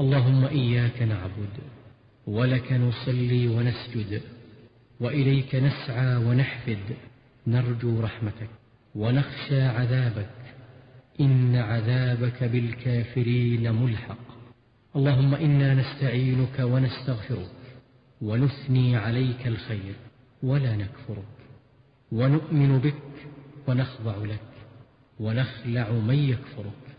اللهم إياك نعبد ولك نصلي ونسجد وإليك نسعى ونحفد نرجو رحمتك ونخشى عذابك إن عذابك بالكافرين ملحق اللهم إنا نستعينك ونستغفرك ونثني عليك الخير ولا نكفرك ونؤمن بك ونخضع لك ونخلع من يكفرك